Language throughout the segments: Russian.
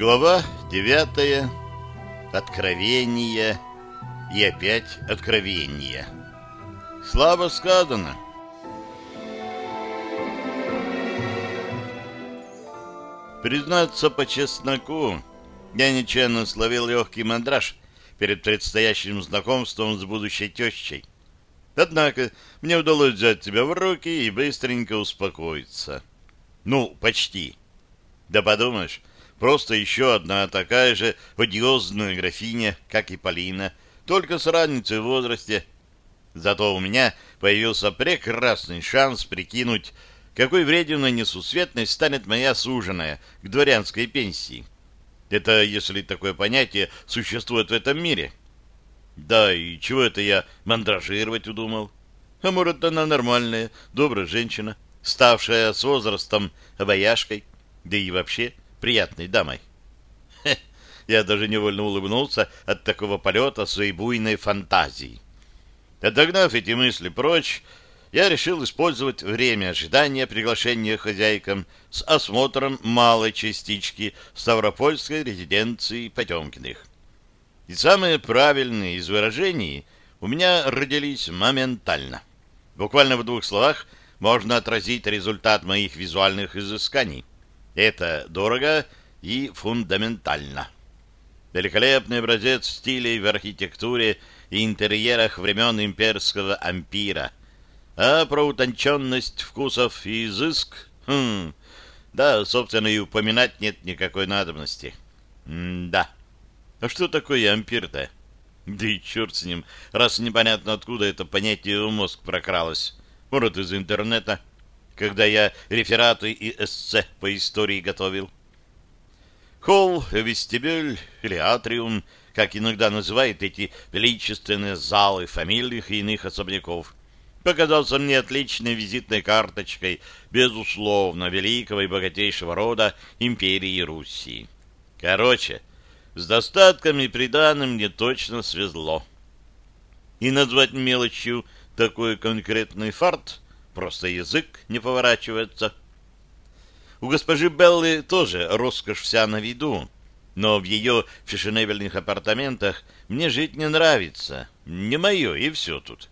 Глава девятая. Откровение и опять откровение. Слабо сказано. Признаться по чесноку, я нечаянно словил легкий мандраж перед предстоящим знакомством с будущей тещей. Однако мне удалось взять себя в руки и быстренько успокоиться. Ну, почти. Да подумаешь, просто еще одна такая же одиозная графиня, как и Полина, только с разницей в возрасте. Зато у меня появился прекрасный шанс прикинуть, какой врединой несусветной станет моя суженая к дворянской пенсии. Это если такое понятие существует в этом мире. Да, и чего это я мандражировать удумал? А может, она нормальная, добрая женщина, ставшая с возрастом обаяшкой, да и вообще приятной дамой. Хе, я даже невольно улыбнулся от такого полета своей буйной фантазии. Отогнав эти мысли прочь, я решил использовать время ожидания приглашения хозяйкам с осмотром малой частички Ставропольской резиденции Потемкиных. И самые правильные из выражений у меня родились моментально. Буквально в двух словах можно отразить результат моих визуальных изысканий. Это дорого и фундаментально. Великолепный образец стилей в архитектуре и интерьерах времен имперского ампира. А про утонченность вкусов и изыск... Хм, да, собственно, и упоминать нет никакой надобности. М да. А что такое ампир-то? Да и черт с ним, раз непонятно откуда это понятие в мозг прокралось. Может, из интернета, когда я рефераты и эссе по истории готовил. Холл, вестибюль или атриум, как иногда называют эти величественные залы фамильных и иных особняков, показался мне отличной визитной карточкой, безусловно, великого и богатейшего рода империи Руси. Короче, с достатками и приданым мне точно свезло. И назвать мелочью такой конкретный фарт просто язык не поворачивается. У госпожи Беллы тоже роскошь вся на виду, но в ее фешенебельных апартаментах мне жить не нравится. Не мое, и все тут.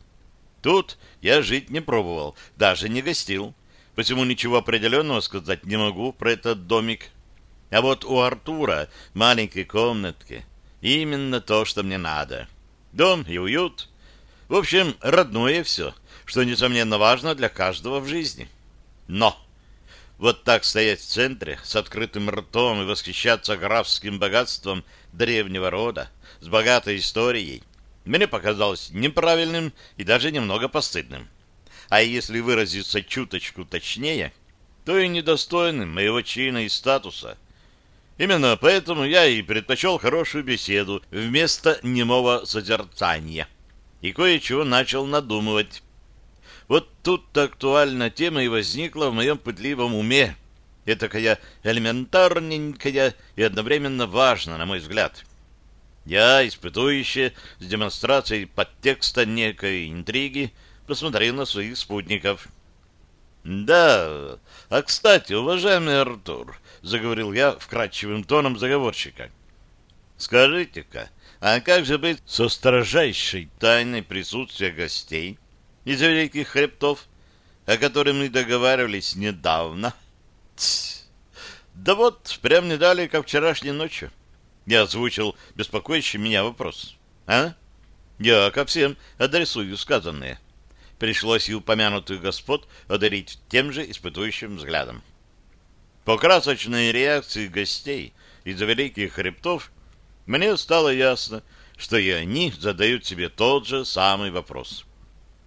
Тут я жить не пробовал, даже не гостил, посему ничего определенного сказать не могу про этот домик. А вот у Артура маленькой комнатки именно то, что мне надо. Дом и уют. В общем, родное все, что, несомненно, важно для каждого в жизни. Но вот так стоять в центре с открытым ртом и восхищаться графским богатством древнего рода, с богатой историей, мне показалось неправильным и даже немного постыдным. А если выразиться чуточку точнее, то и недостойным моего чина и статуса – Именно поэтому я и предпочел хорошую беседу вместо немого созерцания. И кое-чего начал надумывать. Вот тут-то актуальная тема и возникла в моем пытливом уме. Этакая элементарненькая и одновременно важна, на мой взгляд. Я, испытующий с демонстрацией подтекста некой интриги, посмотрел на своих спутников. «Да, а, кстати, уважаемый Артур, — заговорил я вкрадчивым тоном заговорщика. «Скажите-ка, а как же быть со строжайшей тайной присутствия гостей из великих хребтов, о котором мы договаривались недавно?» Тс. «Да вот, прям не дали, как вчерашней ночью». Я озвучил беспокоящий меня вопрос. «А?» «Я ко всем адресую сказанное». Пришлось и упомянутых господ одарить тем же испытующим взглядом. По красочной реакции гостей из-за великих хребтов мне стало ясно, что и они задают себе тот же самый вопрос.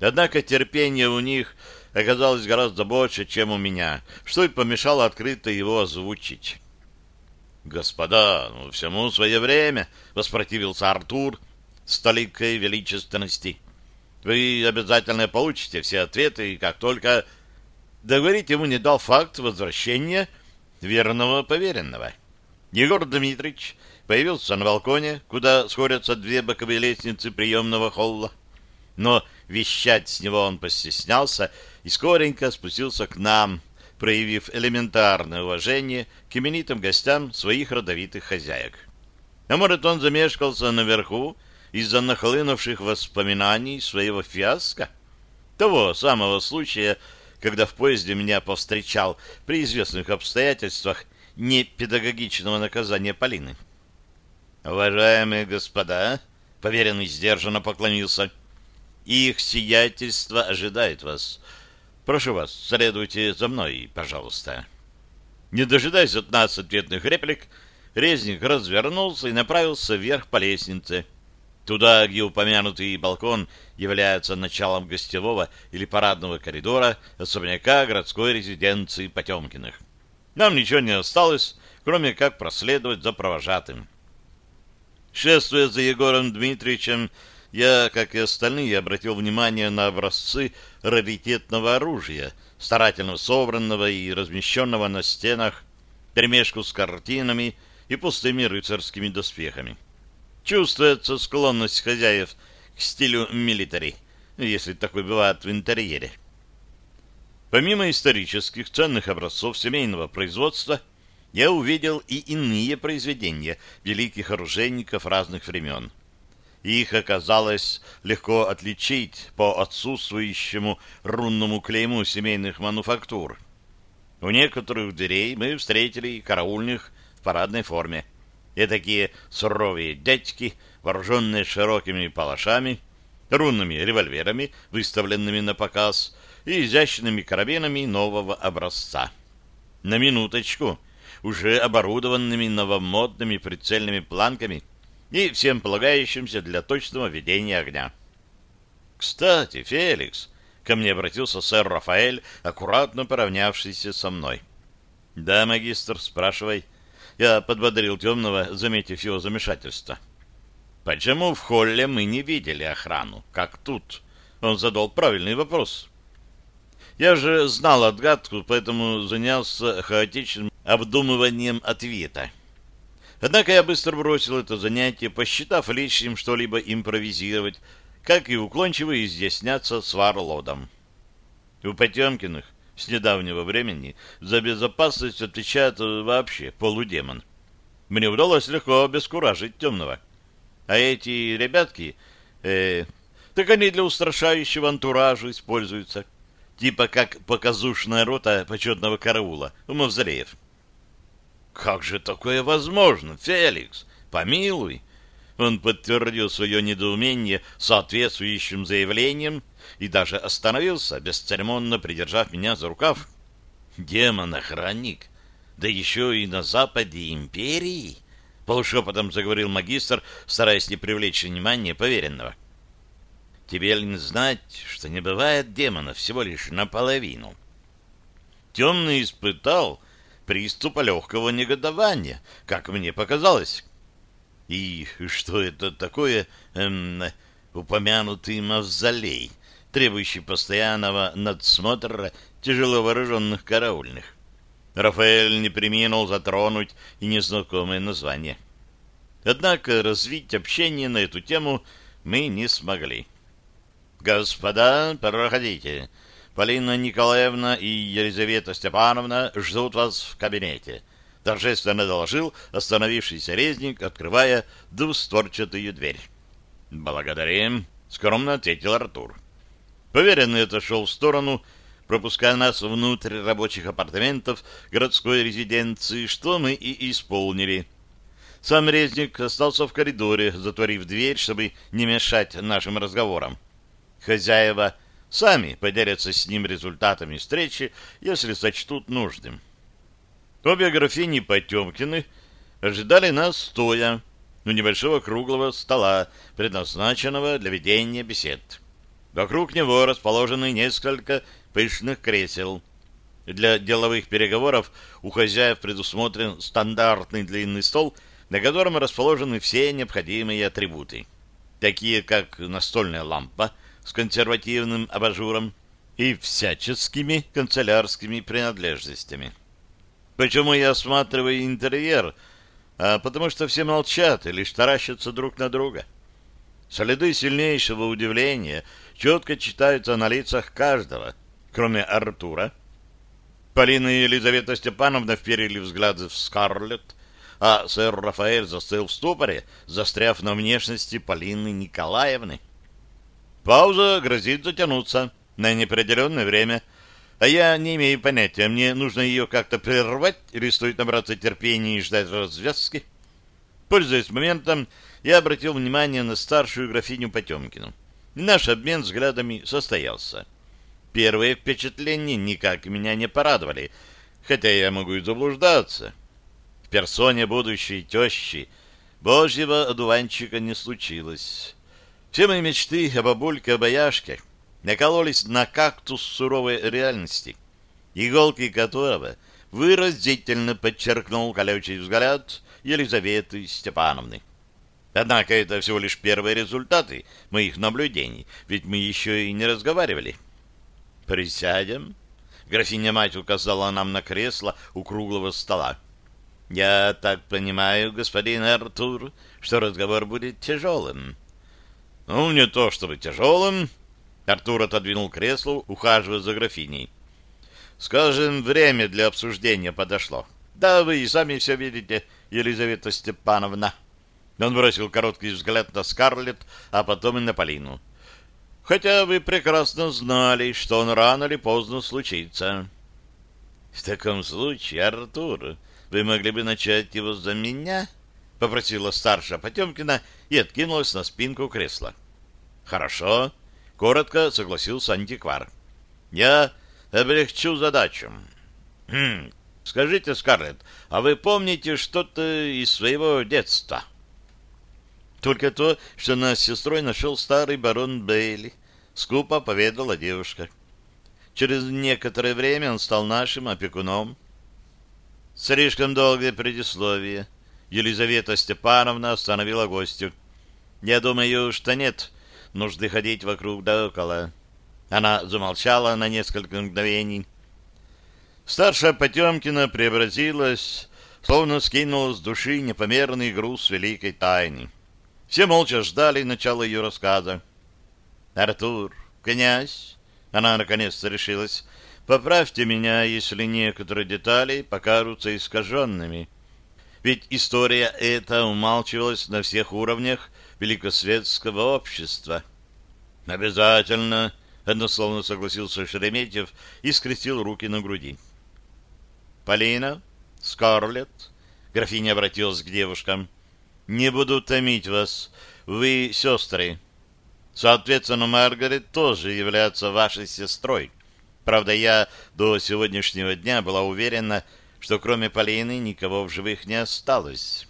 Однако терпение у них оказалось гораздо больше, чем у меня, что и помешало открыто его озвучить. «Господа, ну, всему свое время!» — воспротивился Артур с толикой величественности. «Вы обязательно получите все ответы, и как только...» Договорить ему не дал факт возвращения верного поверенного. Егор Дмитриевич появился на балконе, куда сходятся две боковые лестницы приемного холла. Но вещать с него он постеснялся и скоренько спустился к нам, проявив элементарное уважение к именитым гостям своих родовитых хозяек. А может, он замешкался наверху из-за нахлынувших воспоминаний своего фиаско? Того самого случая, когда в поезде меня повстречал при известных обстоятельствах не педагогичного наказания Полины. «Уважаемые господа», — поверенный сдержанно поклонился, — «их сиятельство ожидает вас. Прошу вас, следуйте за мной, пожалуйста». Не дожидаясь от нас ответных реплик, резник развернулся и направился вверх по лестнице, туда, где упомянутый балкон является началом гостевого или парадного коридора особняка городской резиденции Потемкиных. Нам ничего не осталось, кроме как проследовать за провожатым. Шествуя за Егором Дмитриевичем, я, как и остальные, обратил внимание на образцы раритетного оружия, старательно собранного и размещенного на стенах, перемешку с картинами и пустыми рыцарскими доспехами. Чувствуется склонность хозяев к стилю милитари, если такой бывает в интерьере. Помимо исторических ценных образцов семейного производства, я увидел и иные произведения великих оружейников разных времен. Их оказалось легко отличить по отсутствующему рунному клейму семейных мануфактур. У некоторых дверей мы встретили караульных в парадной форме. И такие суровые дядьки, вооруженные широкими палашами, рунными револьверами, выставленными на показ, и изящными карабинами нового образца. На минуточку, уже оборудованными новомодными прицельными планками и всем полагающимся для точного ведения огня. «Кстати, Феликс», — ко мне обратился сэр Рафаэль, аккуратно поравнявшийся со мной. «Да, магистр, спрашивай». Я подбодрил темного, заметив его замешательство. «Почему в холле мы не видели охрану, как тут?» Он задал правильный вопрос. Я же знал отгадку, поэтому занялся хаотичным обдумыванием ответа. Однако я быстро бросил это занятие, посчитав лишним что-либо импровизировать, как и уклончиво изъясняться с Варлодом. У Потемкиных с недавнего времени за безопасность отвечает вообще полудемон. Мне удалось легко обескуражить темного. А эти ребятки, э, так они для устрашающего антуража используются типа как показушная рота почетного караула у мавзолеев. «Как же такое возможно, Феликс? Помилуй!» Он подтвердил свое недоумение соответствующим заявлением и даже остановился, бесцеремонно придержав меня за рукав. «Демон-охранник! Да еще и на западе империи!» Полушепотом заговорил магистр, стараясь не привлечь внимание поверенного. Тебе ли знать, что не бывает демонов всего лишь наполовину? Темный испытал приступа легкого негодования, как мне показалось. И что это такое эм, упомянутый мавзолей, требующий постоянного надсмотра тяжело вооруженных караульных? Рафаэль не приминул затронуть и незнакомое название. Однако развить общение на эту тему мы не смогли. «Господа, проходите. Полина Николаевна и Елизавета Степановна ждут вас в кабинете», — торжественно доложил остановившийся резник, открывая двустворчатую дверь. «Благодарим», — скромно ответил Артур. Поверенный отошел в сторону, пропуская нас внутрь рабочих апартаментов городской резиденции, что мы и исполнили. Сам резник остался в коридоре, затворив дверь, чтобы не мешать нашим разговорам. Хозяева сами поделятся с ним результатами встречи, если сочтут нужным. Обе графини Потемкины ожидали нас стоя у небольшого круглого стола, предназначенного для ведения бесед. Вокруг него расположены несколько пышных кресел. Для деловых переговоров у хозяев предусмотрен стандартный длинный стол, на котором расположены все необходимые атрибуты, такие как настольная лампа, с консервативным абажуром и всяческими канцелярскими принадлежностями. Почему я осматриваю интерьер? А потому что все молчат и лишь таращатся друг на друга. Следы сильнейшего удивления четко читаются на лицах каждого, кроме Артура. Полина и Елизавета Степановна вперили взгляды в Скарлетт, а сэр Рафаэль застыл в ступоре, застряв на внешности Полины Николаевны. Пауза грозит затянуться на неопределенное время, а я не имею понятия, мне нужно ее как-то прервать или стоит набраться терпения и ждать развязки. Пользуясь моментом, я обратил внимание на старшую графиню Потемкину. Наш обмен взглядами состоялся. Первые впечатления никак меня не порадовали, хотя я могу и заблуждаться. В персоне будущей тещи божьего одуванчика не случилось. Все мои мечты о бабульке-обаяшке накололись на кактус суровой реальности, иголки которого выразительно подчеркнул колючий взгляд Елизаветы Степановны. Однако это всего лишь первые результаты моих наблюдений, ведь мы еще и не разговаривали. «Присядем?» Графиня-мать указала нам на кресло у круглого стола. «Я так понимаю, господин Артур, что разговор будет тяжелым». «Ну, не то чтобы тяжелым». Артур отодвинул кресло, ухаживая за графиней. «Скажем, время для обсуждения подошло. Да вы и сами все видите, Елизавета Степановна». Он бросил короткий взгляд на Скарлетт, а потом и на Полину. «Хотя вы прекрасно знали, что он рано или поздно случится». «В таком случае, Артур, вы могли бы начать его за меня?» — попросила старшая Потемкина и откинулась на спинку кресла. «Хорошо», — коротко согласился антиквар. «Я облегчу задачу. Хм, скажите, Скарлетт, а вы помните что-то из своего детства?» Только то, что нас с сестрой нашел старый барон Бейли, скупо поведала девушка. Через некоторое время он стал нашим опекуном. Слишком долгое предисловие. Елизавета Степановна остановила гостю. Я думаю, что нет нужды ходить вокруг да около. Она замолчала на несколько мгновений. Старшая Потемкина преобразилась, словно скинула с души непомерный груз великой тайны. Все молча ждали начала ее рассказа. «Артур, князь!» Она наконец-то решилась. «Поправьте меня, если некоторые детали покажутся искаженными. Ведь история эта умалчивалась на всех уровнях великосветского общества». «Обязательно!» — однословно согласился Шереметьев и скрестил руки на груди. «Полина, Скарлетт», — графиня обратилась к девушкам, — не буду томить вас. Вы сестры. Соответственно, Маргарет тоже является вашей сестрой. Правда, я до сегодняшнего дня была уверена, что кроме Полины никого в живых не осталось.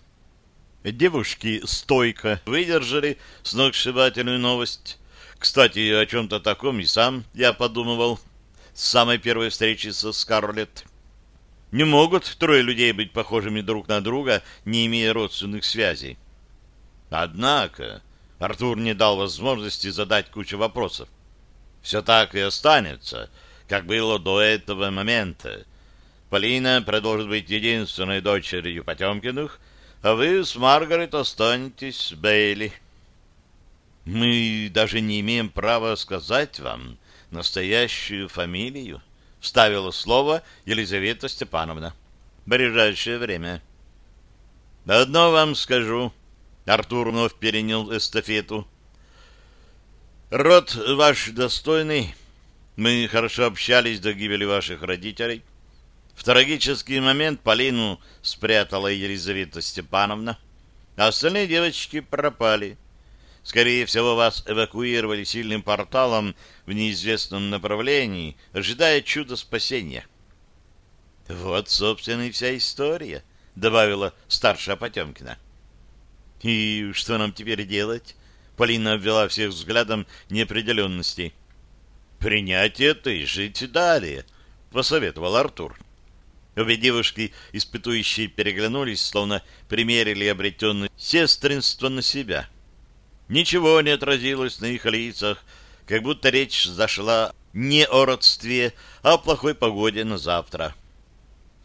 Девушки стойко выдержали сногсшибательную новость. Кстати, о чем-то таком и сам я подумывал с самой первой встречи со Скарлетт. Не могут трое людей быть похожими друг на друга, не имея родственных связей. Однако Артур не дал возможности задать кучу вопросов. Все так и останется, как было до этого момента. Полина продолжит быть единственной дочерью Потемкиных, а вы с Маргарет останетесь Бейли. Мы даже не имеем права сказать вам настоящую фамилию, — вставила слово Елизавета Степановна. — Ближайшее время. — Одно вам скажу. Артур вновь перенял эстафету. — Род ваш достойный. Мы хорошо общались до гибели ваших родителей. В трагический момент Полину спрятала Елизавета Степановна, а остальные девочки пропали. Скорее всего, вас эвакуировали сильным порталом в неизвестном направлении, ожидая чуда спасения. — Вот, собственно, и вся история, — добавила старшая Потемкина. — И что нам теперь делать? Полина обвела всех взглядом неопределенности. — Принять это и жить далее, — посоветовал Артур. Обе девушки, испытующие, переглянулись, словно примерили обретенное сестринство на себя — Ничего не отразилось на их лицах, как будто речь зашла не о родстве, а о плохой погоде на завтра.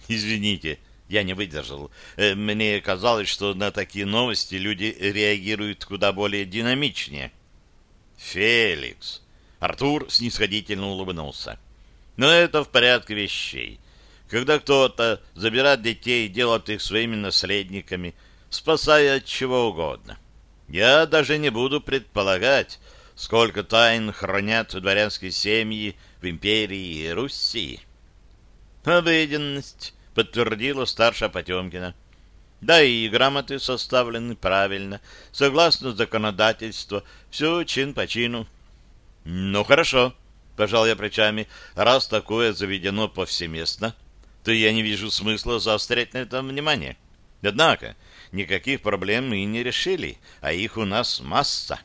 Извините, я не выдержал. Э, мне казалось, что на такие новости люди реагируют куда более динамичнее. Феликс. Артур снисходительно улыбнулся. Но это в порядке вещей. Когда кто-то забирает детей и делает их своими наследниками, спасая от чего угодно. Я даже не буду предполагать, сколько тайн хранят дворянские семьи в империи Руси. Обыденность, подтвердила старшая Потемкина. Да и грамоты составлены правильно, согласно законодательству, все чин по чину. Ну, хорошо, пожал я плечами, раз такое заведено повсеместно, то я не вижу смысла заострять на этом внимание. Однако, никаких проблем мы не решили, а их у нас масса.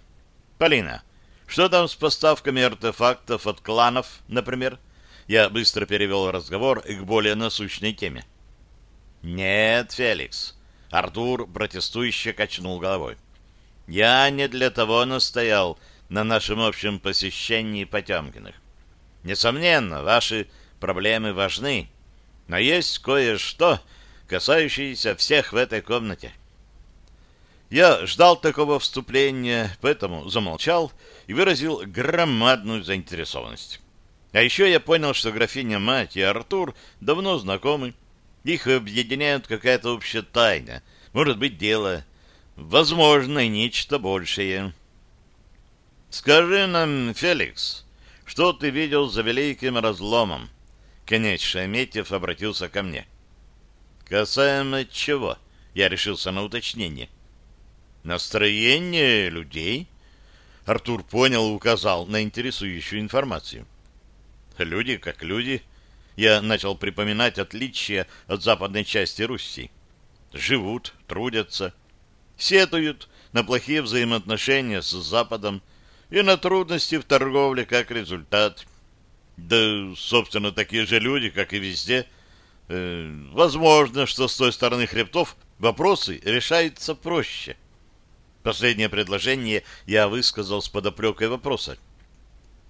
Полина, что там с поставками артефактов от кланов, например? Я быстро перевел разговор к более насущной теме. Нет, Феликс. Артур протестующе качнул головой. Я не для того настоял на нашем общем посещении Потемкиных. Несомненно, ваши проблемы важны, но есть кое-что, касающееся всех в этой комнате. Я ждал такого вступления, поэтому замолчал и выразил громадную заинтересованность. А еще я понял, что графиня-мать и Артур давно знакомы. Их объединяет какая-то общая тайна. Может быть, дело. Возможно, нечто большее. Скажи нам, Феликс, что ты видел за великим разломом? Конец Шеметьев обратился ко мне. Касаемо чего? Я решился на уточнение. — Настроение людей? Артур понял и указал на интересующую информацию. Люди как люди. Я начал припоминать отличия от западной части Руси. Живут, трудятся, сетуют на плохие взаимоотношения с Западом и на трудности в торговле как результат. Да, собственно, такие же люди, как и везде. Э, возможно, что с той стороны хребтов вопросы решаются проще. Последнее предложение я высказал с подоплекой вопроса.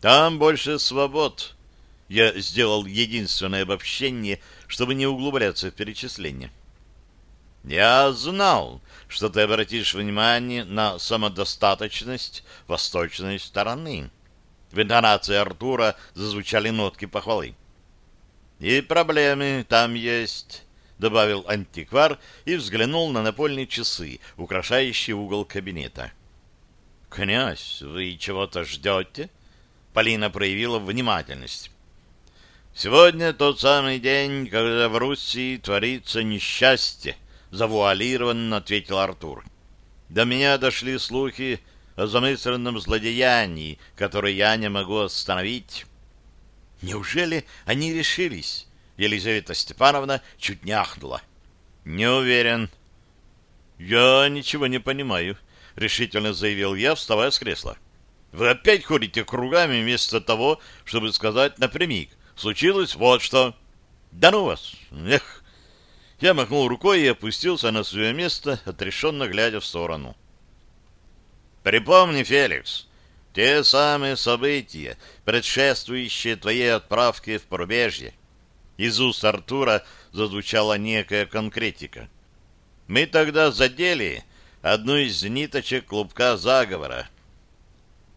Там больше свобод. Я сделал единственное обобщение, чтобы не углубляться в перечисление. Я знал, что ты обратишь внимание на самодостаточность восточной стороны. В интонации Артура зазвучали нотки похвалы. И проблемы там есть добавил антиквар и взглянул на напольные часы, украшающие угол кабинета. «Князь, вы чего-то ждете?» Полина проявила внимательность. «Сегодня тот самый день, когда в Руси творится несчастье», — завуалированно ответил Артур. «До меня дошли слухи о замысленном злодеянии, которое я не могу остановить». «Неужели они решились?» Елизавета Степановна чуть не ахнула. «Не уверен». «Я ничего не понимаю», — решительно заявил я, вставая с кресла. «Вы опять ходите кругами вместо того, чтобы сказать напрямик. Случилось вот что». «Да ну вас! Эх!» Я махнул рукой и опустился на свое место, отрешенно глядя в сторону. «Припомни, Феликс, те самые события, предшествующие твоей отправке в порубежье. Из уст Артура зазвучала некая конкретика. Мы тогда задели одну из ниточек клубка заговора.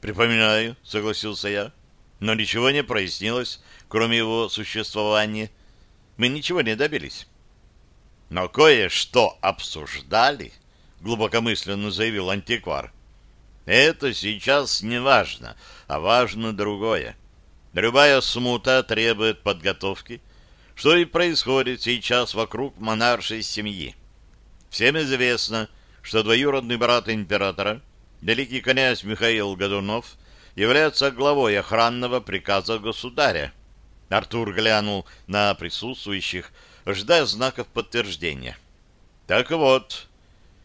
«Припоминаю», — согласился я, — «но ничего не прояснилось, кроме его существования. Мы ничего не добились». «Но кое-что обсуждали», — глубокомысленно заявил антиквар. «Это сейчас не важно, а важно другое. Любая смута требует подготовки, — что и происходит сейчас вокруг монаршей семьи. Всем известно, что двоюродный брат императора, великий князь Михаил Годунов, является главой охранного приказа государя. Артур глянул на присутствующих, ждая знаков подтверждения. Так вот,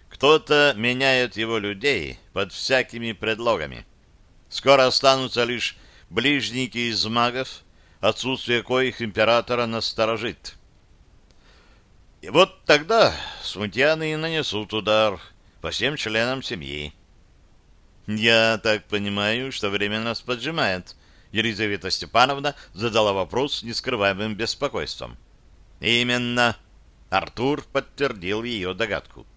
кто-то меняет его людей под всякими предлогами. Скоро останутся лишь ближники из магов, отсутствие коих императора насторожит. И вот тогда смутьяны и нанесут удар по всем членам семьи. «Я так понимаю, что время нас поджимает», — Елизавета Степановна задала вопрос с нескрываемым беспокойством. «Именно», — Артур подтвердил ее догадку.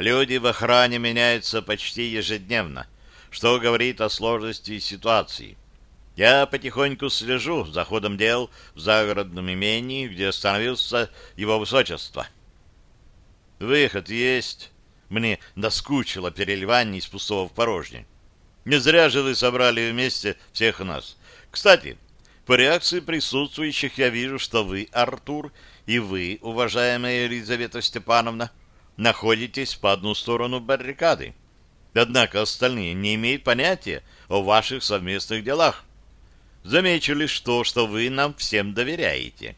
«Люди в охране меняются почти ежедневно, что говорит о сложности ситуации. Я потихоньку слежу за ходом дел в загородном имении, где остановился его высочество. Выход есть. Мне доскучило переливание из пустого в порожнее. Не зря же вы собрали вместе всех нас. Кстати, по реакции присутствующих я вижу, что вы, Артур, и вы, уважаемая Елизавета Степановна, находитесь по одну сторону баррикады. Однако остальные не имеют понятия о ваших совместных делах. Замечу лишь то, что вы нам всем доверяете.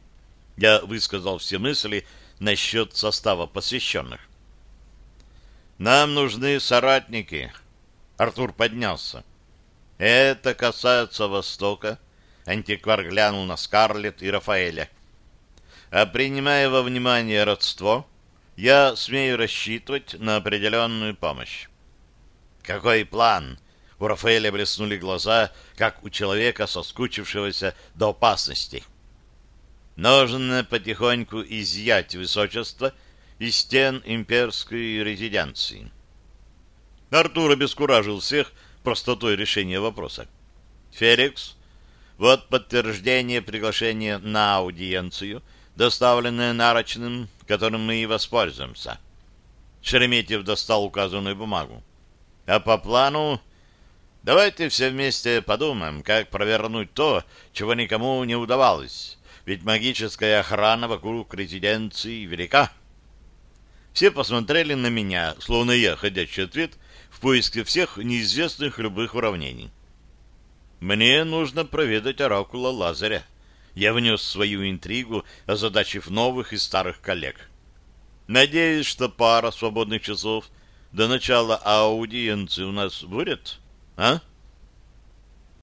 Я высказал все мысли насчет состава посвященных. Нам нужны соратники. Артур поднялся. Это касается Востока. Антиквар глянул на Скарлетт и Рафаэля. А принимая во внимание родство, я смею рассчитывать на определенную помощь. Какой план? У Рафаэля блеснули глаза, как у человека, соскучившегося до опасности. Нужно потихоньку изъять высочество из стен имперской резиденции. Артур обескуражил всех простотой решения вопроса. «Феликс, вот подтверждение приглашения на аудиенцию, доставленное нарочным, которым мы и воспользуемся». Шереметьев достал указанную бумагу. «А по плану Давайте все вместе подумаем, как провернуть то, чего никому не удавалось. Ведь магическая охрана вокруг резиденции велика. Все посмотрели на меня, словно я ходячий ответ в поиске всех неизвестных любых уравнений. Мне нужно проведать оракула Лазаря. Я внес свою интригу, озадачив новых и старых коллег. Надеюсь, что пара свободных часов до начала аудиенции у нас будет. А?